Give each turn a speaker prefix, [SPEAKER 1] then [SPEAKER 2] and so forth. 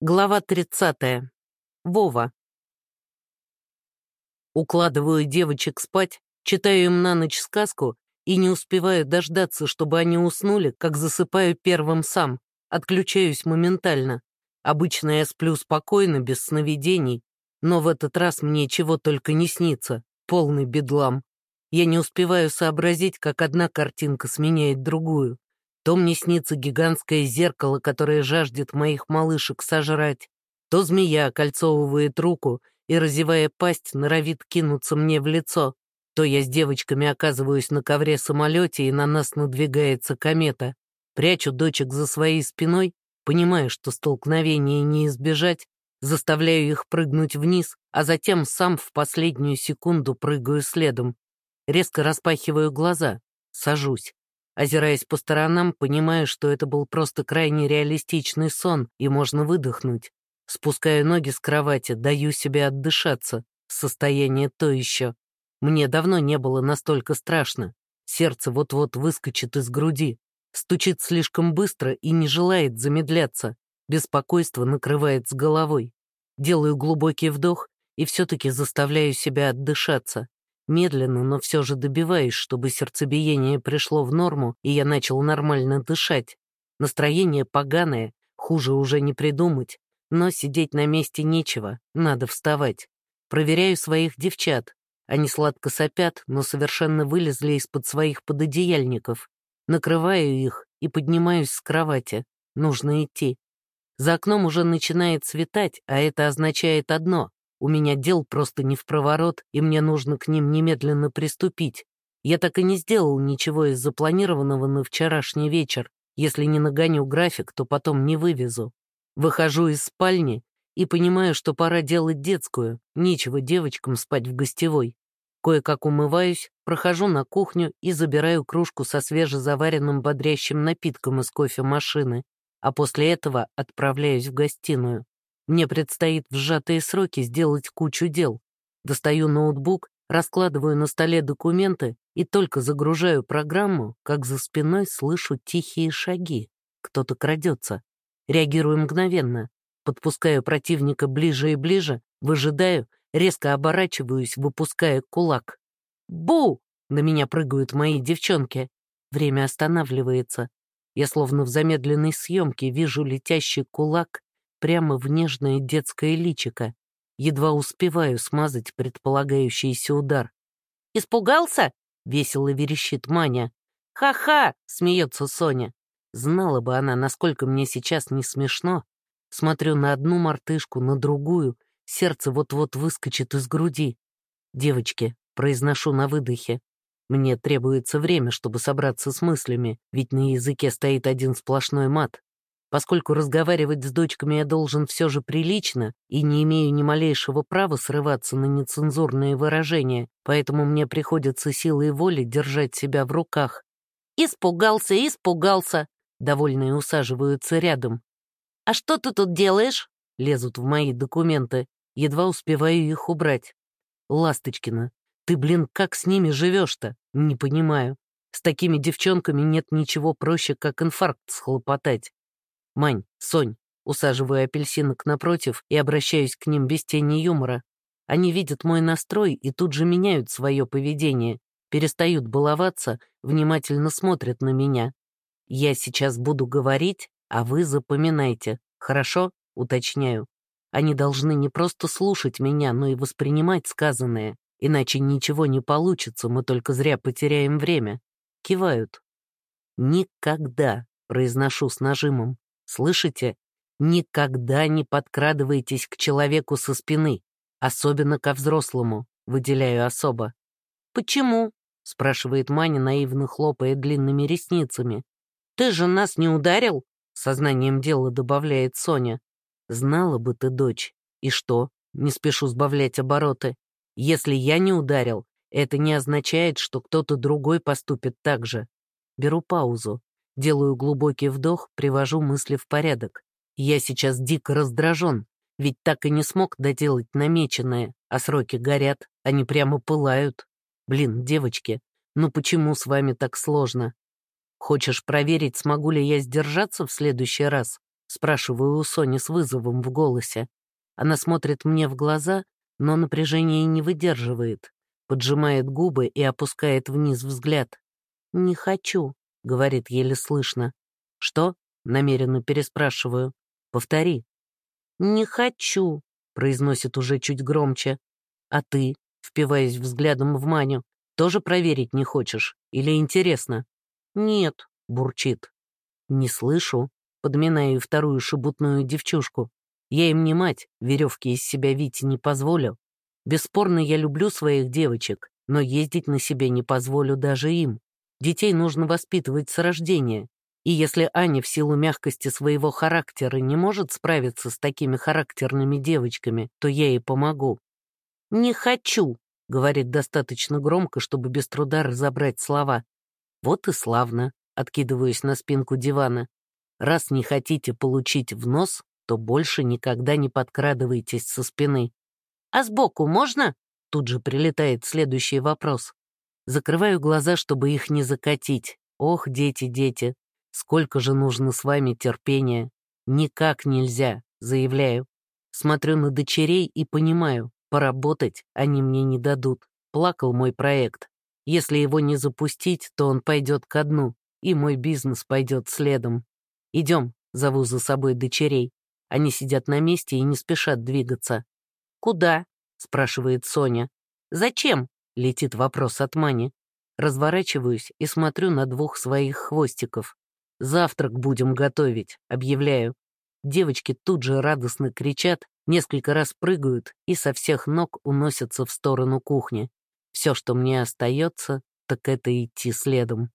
[SPEAKER 1] Глава 30. Вова. Укладываю девочек спать, читаю им на ночь сказку и не успеваю дождаться, чтобы они уснули, как засыпаю первым сам. Отключаюсь моментально. Обычно я сплю спокойно, без сновидений, но в этот раз мне чего только не снится. Полный бедлам. Я не успеваю сообразить, как одна картинка сменяет другую. То мне снится гигантское зеркало, которое жаждет моих малышек сожрать, то змея окольцовывает руку и, разевая пасть, норовит кинуться мне в лицо, то я с девочками оказываюсь на ковре-самолете, и на нас надвигается комета. Прячу дочек за своей спиной, понимая, что столкновения не избежать, заставляю их прыгнуть вниз, а затем сам в последнюю секунду прыгаю следом. Резко распахиваю глаза, сажусь. Озираясь по сторонам, понимаю, что это был просто крайне реалистичный сон, и можно выдохнуть. Спускаю ноги с кровати, даю себе отдышаться. Состояние то еще. Мне давно не было настолько страшно. Сердце вот-вот выскочит из груди. Стучит слишком быстро и не желает замедляться. Беспокойство накрывает с головой. Делаю глубокий вдох и все-таки заставляю себя отдышаться. Медленно, но все же добиваюсь, чтобы сердцебиение пришло в норму, и я начал нормально дышать. Настроение поганое, хуже уже не придумать. Но сидеть на месте нечего, надо вставать. Проверяю своих девчат. Они сладко сопят, но совершенно вылезли из-под своих пододеяльников. Накрываю их и поднимаюсь с кровати. Нужно идти. За окном уже начинает светать, а это означает одно у меня дел просто не в проворот, и мне нужно к ним немедленно приступить. Я так и не сделал ничего из запланированного на вчерашний вечер. Если не нагоню график, то потом не вывезу. Выхожу из спальни и понимаю, что пора делать детскую. Нечего девочкам спать в гостевой. Кое-как умываюсь, прохожу на кухню и забираю кружку со свежезаваренным бодрящим напитком из кофемашины, а после этого отправляюсь в гостиную. Мне предстоит в сжатые сроки сделать кучу дел. Достаю ноутбук, раскладываю на столе документы и только загружаю программу, как за спиной слышу тихие шаги. Кто-то крадется. Реагирую мгновенно. Подпускаю противника ближе и ближе, выжидаю, резко оборачиваюсь, выпуская кулак. «Бу!» — на меня прыгают мои девчонки. Время останавливается. Я словно в замедленной съемке вижу летящий кулак прямо в нежное детское личико. Едва успеваю смазать предполагающийся удар. «Испугался?» — весело верещит Маня. «Ха-ха!» — смеется Соня. Знала бы она, насколько мне сейчас не смешно. Смотрю на одну мартышку, на другую. Сердце вот-вот выскочит из груди. «Девочки», — произношу на выдохе. Мне требуется время, чтобы собраться с мыслями, ведь на языке стоит один сплошной мат. Поскольку разговаривать с дочками я должен все же прилично и не имею ни малейшего права срываться на нецензурные выражения, поэтому мне приходится силой воли держать себя в руках. «Испугался, испугался!» Довольные усаживаются рядом. «А что ты тут делаешь?» Лезут в мои документы. Едва успеваю их убрать. «Ласточкина, ты, блин, как с ними живешь-то? Не понимаю. С такими девчонками нет ничего проще, как инфаркт схлопотать. «Мань, Сонь», усаживаю апельсинок напротив и обращаюсь к ним без тени юмора. Они видят мой настрой и тут же меняют свое поведение, перестают баловаться, внимательно смотрят на меня. Я сейчас буду говорить, а вы запоминайте. Хорошо? Уточняю. Они должны не просто слушать меня, но и воспринимать сказанное, иначе ничего не получится, мы только зря потеряем время. Кивают. «Никогда», — произношу с нажимом, Слышите? Никогда не подкрадывайтесь к человеку со спины, особенно ко взрослому, выделяю особо. «Почему?» — спрашивает Маня, наивно хлопая длинными ресницами. «Ты же нас не ударил?» — сознанием дела добавляет Соня. «Знала бы ты, дочь. И что?» — не спешу сбавлять обороты. «Если я не ударил, это не означает, что кто-то другой поступит так же. Беру паузу. Делаю глубокий вдох, привожу мысли в порядок. Я сейчас дико раздражен, ведь так и не смог доделать намеченное, а сроки горят, они прямо пылают. Блин, девочки, ну почему с вами так сложно? Хочешь проверить, смогу ли я сдержаться в следующий раз? Спрашиваю у Сони с вызовом в голосе. Она смотрит мне в глаза, но напряжение не выдерживает, поджимает губы и опускает вниз взгляд. «Не хочу», — говорит еле слышно. «Что?» — намеренно переспрашиваю. «Повтори». «Не хочу», — произносит уже чуть громче. «А ты?» — впиваясь взглядом в Маню. «Тоже проверить не хочешь? Или интересно?» «Нет», — бурчит. «Не слышу», — подминаю вторую шебутную девчушку. «Я им не мать, веревки из себя вить не позволю. Бесспорно, я люблю своих девочек, но ездить на себе не позволю даже им. Детей нужно воспитывать с рождения. И если Аня в силу мягкости своего характера не может справиться с такими характерными девочками, то я ей помогу. «Не хочу», — говорит достаточно громко, чтобы без труда разобрать слова. «Вот и славно», — откидываюсь на спинку дивана. Раз не хотите получить в нос, то больше никогда не подкрадывайтесь со спины. «А сбоку можно?» — тут же прилетает следующий вопрос. Закрываю глаза, чтобы их не закатить. Ох, дети, дети, сколько же нужно с вами терпения. Никак нельзя, заявляю. Смотрю на дочерей и понимаю, поработать они мне не дадут. Плакал мой проект. Если его не запустить, то он пойдет ко дну, и мой бизнес пойдет следом. «Идем», — зову за собой дочерей. Они сидят на месте и не спешат двигаться. «Куда?» — спрашивает Соня. «Зачем?» — летит вопрос от Мани. Разворачиваюсь и смотрю на двух своих хвостиков. «Завтрак будем готовить», — объявляю. Девочки тут же радостно кричат, несколько раз прыгают и со всех ног уносятся в сторону кухни. Все, что мне остается, так это идти следом.